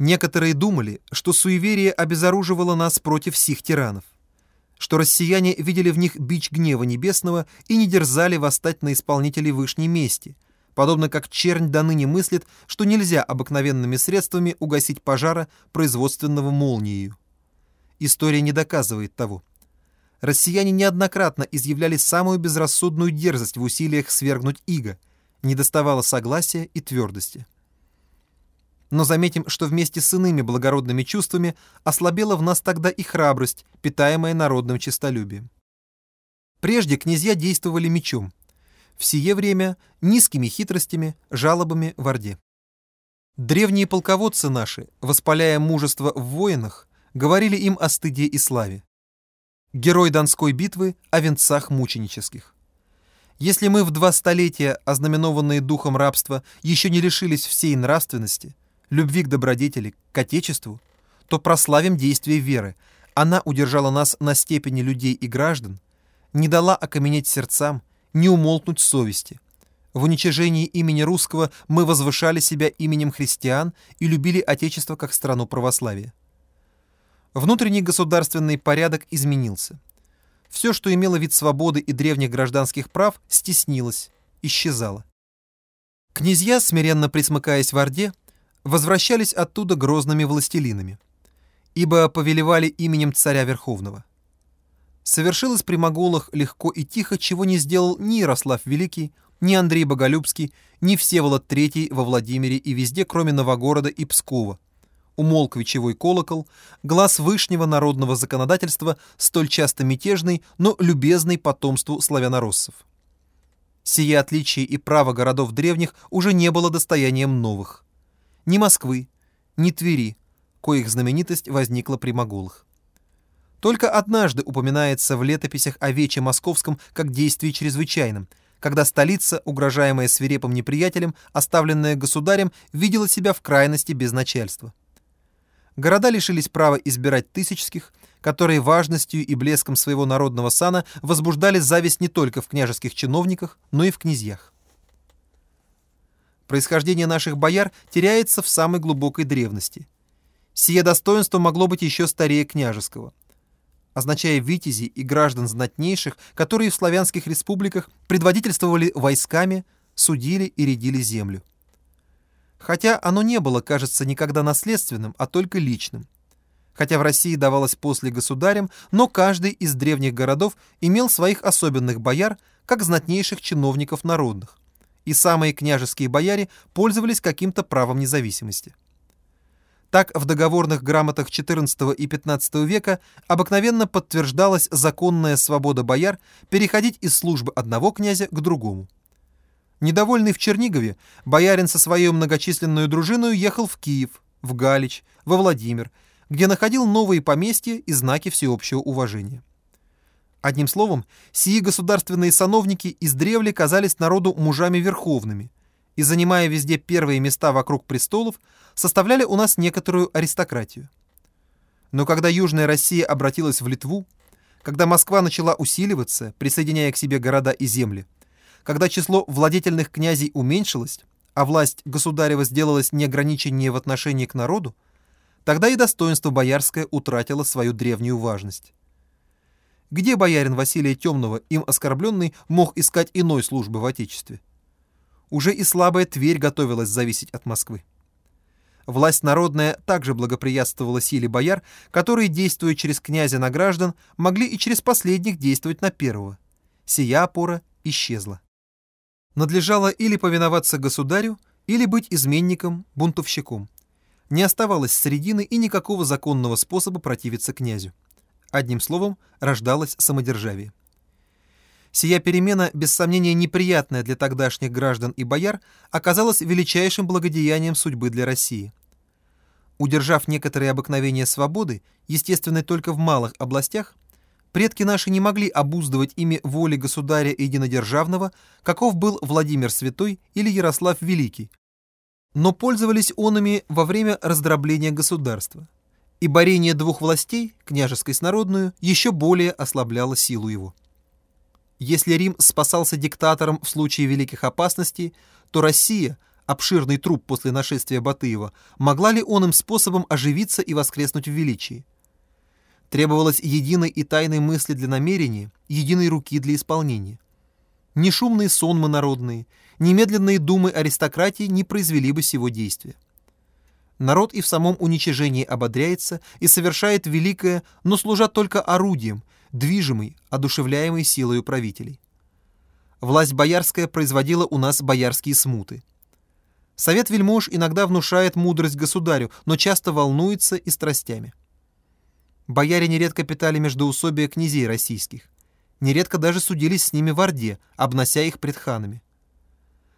Некоторые думали, что суеверие обезоруживало нас против сих тиранов, что россияне видели в них бич гнева небесного и не дерзали восстать на исполнителей вышней мести, подобно как чернь до ныне мыслит, что нельзя обыкновенными средствами угасить пожара, производственного молнией. История не доказывает того. Россияне неоднократно изъявляли самую безрассудную дерзость в усилиях свергнуть иго, не доставало согласия и твердости но заметим, что вместе с иными благородными чувствами ослабела в нас тогда и храбрость, питаемая народным честолюбием. Прежде князья действовали мечом, в сие время низкими хитростями, жалобами в Орде. Древние полководцы наши, воспаляя мужество в воинах, говорили им о стыде и славе. Герой Донской битвы о венцах мученических. Если мы в два столетия, ознаменованные духом рабства, еще не лишились всей нравственности, любви к добродетели, к Отечеству, то прославим действие веры. Она удержала нас на степени людей и граждан, не дала окаменеть сердцам, не умолкнуть совести. В уничижении имени русского мы возвышали себя именем христиан и любили Отечество как страну православия. Внутренний государственный порядок изменился. Все, что имело вид свободы и древних гражданских прав, стеснилось, исчезало. Князья, смиренно присмыкаясь в Орде, возвращались оттуда грозными властелинами, ибо повелевали именем царя Верховного. Совершилось при моголах легко и тихо, чего не сделал ни Ярослав Великий, ни Андрей Боголюбский, ни Всеволод III во Владимире и везде, кроме Новогорода и Пскова. Умолк вечевой колокол, глаз вышнего народного законодательства, столь часто мятежный, но любезный потомству славянороссов. Сие отличие и право городов древних уже не было достоянием новых ни Москвы, ни Твери, коих знаменитость возникла при моголах. Только однажды упоминается в летописях о Вече Московском как действии чрезвычайном, когда столица, угрожаемая свирепым неприятелем, оставленная государем, видела себя в крайности без начальства. Города лишились права избирать тысячских, которые важностью и блеском своего народного сана возбуждали зависть не только в княжеских чиновниках, но и в князьях. Происхождение наших бояр теряется в самой глубокой древности. Сие достоинство могло быть еще старее княжеского, означая витязи и граждан знатнейших, которые в славянских республиках предводительствовали войсками, судили и рядили землю. Хотя оно не было, кажется, никогда наследственным, а только личным. Хотя в России давалось после государям, но каждый из древних городов имел своих особенных бояр, как знатнейших чиновников народных и самые княжеские бояре пользовались каким-то правом независимости. Так в договорных грамотах XIV и XV века обыкновенно подтверждалась законная свобода бояр переходить из службы одного князя к другому. Недовольный в Чернигове, боярин со своей многочисленной дружиной ехал в Киев, в Галич, во Владимир, где находил новые поместья и знаки всеобщего уважения. Одним словом, сии государственные сановники издревле казались народу мужами верховными и, занимая везде первые места вокруг престолов, составляли у нас некоторую аристократию. Но когда Южная Россия обратилась в Литву, когда Москва начала усиливаться, присоединяя к себе города и земли, когда число владетельных князей уменьшилось, а власть государева сделалась неограниченнее в отношении к народу, тогда и достоинство боярское утратило свою древнюю важность где боярин Василия Темного, им оскорбленный, мог искать иной службы в Отечестве? Уже и слабая Тверь готовилась зависеть от Москвы. Власть народная также благоприятствовала силе бояр, которые, действуя через князя на граждан, могли и через последних действовать на первого. Сия опора исчезла. Надлежало или повиноваться государю, или быть изменником, бунтовщиком. Не оставалось средины и никакого законного способа противиться князю. Одним словом, рождалось самодержавие. Сия перемена, без сомнения неприятная для тогдашних граждан и бояр, оказалась величайшим благодеянием судьбы для России. Удержав некоторые обыкновения свободы, естественной только в малых областях, предки наши не могли обуздывать ими воли государя единодержавного, каков был Владимир Святой или Ярослав Великий, но пользовались онами во время раздробления государства и борение двух властей, княжеской с народную, еще более ослабляло силу его. Если Рим спасался диктатором в случае великих опасностей, то Россия, обширный труп после нашествия Батыева, могла ли он им способом оживиться и воскреснуть в величии? Требовалось единой и тайной мысли для намерения, единой руки для исполнения. Ни шумные сонмы народные, ни медленные думы аристократии не произвели бы сего действия. Народ и в самом уничижении ободряется и совершает великое, но служа только орудием, движимый, одушевляемый силою правителей. Власть боярская производила у нас боярские смуты. Совет вельмож иногда внушает мудрость государю, но часто волнуется и страстями. Бояре нередко питали междоусобия князей российских. Нередко даже судились с ними в Орде, обнося их пред ханами.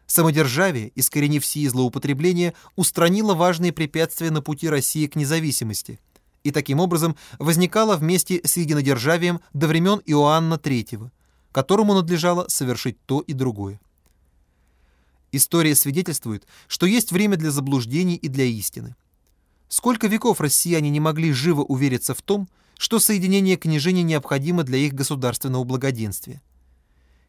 Самодержавие, искоренив сии злоупотребления, устранило важные препятствия на пути России к независимости и таким образом возникало вместе с единодержавием до времен Иоанна III, которому надлежало совершить то и другое. История свидетельствует, что есть время для заблуждений и для истины. Сколько веков россияне не могли живо увериться в том, что соединение княжений необходимо для их государственного благоденствия.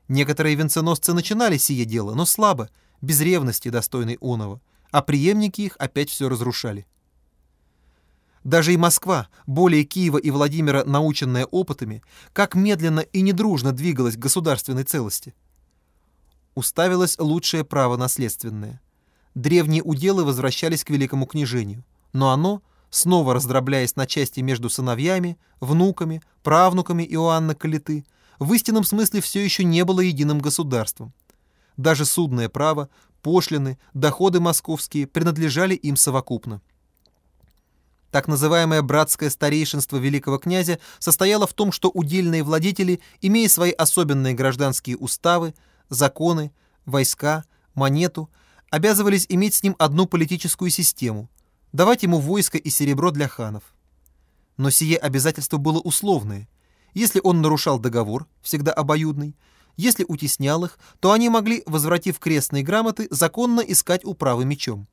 Некоторые венценосцы начинали сие дело, но слабо, без ревности достойной оного, а преемники их опять все разрушали. Даже и Москва, более Киева и Владимира наученная опытами, как медленно и недружно двигалась к государственной целости. Уставилось лучшее право наследственное. Древние уделы возвращались к великому княжению, но оно, снова раздробляясь на части между сыновьями, внуками, правнуками Иоанна Калиты, в истинном смысле все еще не было единым государством. Даже судное право, пошлины, доходы московские принадлежали им совокупно. Так называемое братское старейшинство великого князя состояло в том, что удельные владетели, имея свои особенные гражданские уставы, законы, войска, монету, обязывались иметь с ним одну политическую систему, давать ему войско и серебро для ханов. Но сие обязательство было условное. Если он нарушал договор, всегда обоюдный, если утеснял их, то они могли, возвратив крестные грамоты, законно искать управы мечом.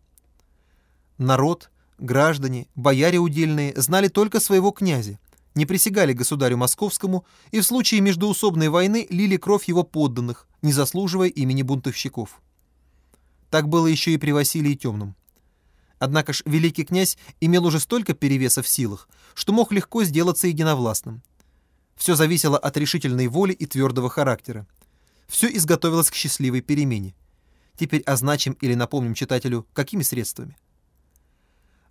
Народ, граждане, бояре удельные знали только своего князя, не присягали государю московскому и в случае междоусобной войны лили кровь его подданных, не заслуживая имени бунтовщиков. Так было еще и при Василии Темном. Однако ж великий князь имел уже столько перевеса в силах, что мог легко сделаться единовластным. Все зависело от решительной воли и твердого характера. Все изготовилось к счастливой перемене. Теперь означим или напомним читателю, какими средствами.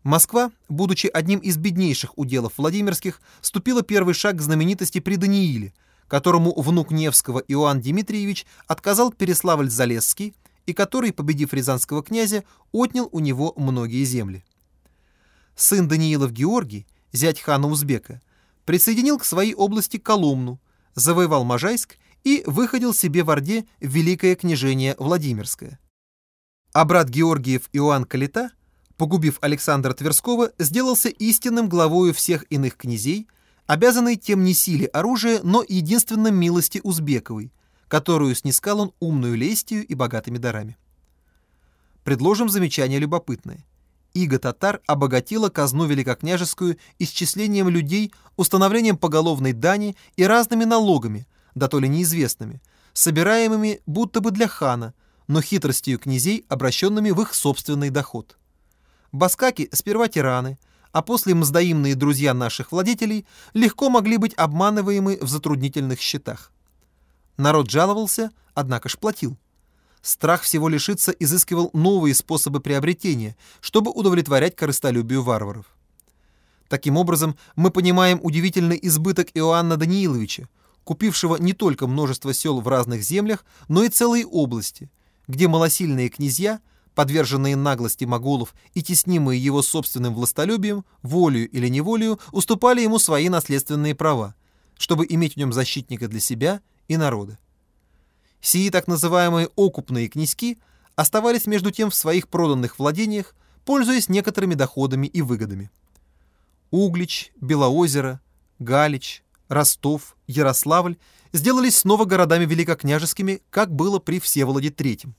Москва, будучи одним из беднейших уделов Владимирских, ступила первый шаг к знаменитости при Данииле, которому внук Невского Иоанн Дмитриевич отказал Переславль-Залесский и который, победив рязанского князя, отнял у него многие земли. Сын Даниилов Георгий, зять хана Узбека, присоединил к своей области Коломну, завоевал Можайск и выходил себе в Орде Великое княжение Владимирское. А брат Георгиев Иоанн Калита, погубив Александра Тверского, сделался истинным главою всех иных князей, обязанный тем не силе оружия, но единственной милости Узбековой, которую снискал он умную лестью и богатыми дарами. Предложим замечание любопытное. Иго татар обогатила казну великокняжескую исчислением людей, установлением поголовной дани и разными налогами, да то ли неизвестными, собираемыми будто бы для хана, но хитростью князей, обращенными в их собственный доход. Баскаки сперва тираны, а после мздоимные друзья наших владетелей легко могли быть обманываемы в затруднительных счетах. Народ жаловался, однако ж платил. Страх всего лишиться изыскивал новые способы приобретения, чтобы удовлетворять корыстолюбию варваров. Таким образом, мы понимаем удивительный избыток Иоанна Данииловича, купившего не только множество сел в разных землях, но и целые области, где малосильные князья, подверженные наглости моголов и теснимые его собственным властолюбием, волею или неволею, уступали ему свои наследственные права, чтобы иметь в нем защитника для себя и народа. Сии так называемые окупные князьки оставались между тем в своих проданных владениях, пользуясь некоторыми доходами и выгодами. Углич, Белоозеро, Галич, Ростов, Ярославль сделались снова городами великокняжескими, как было при Всеволоде III.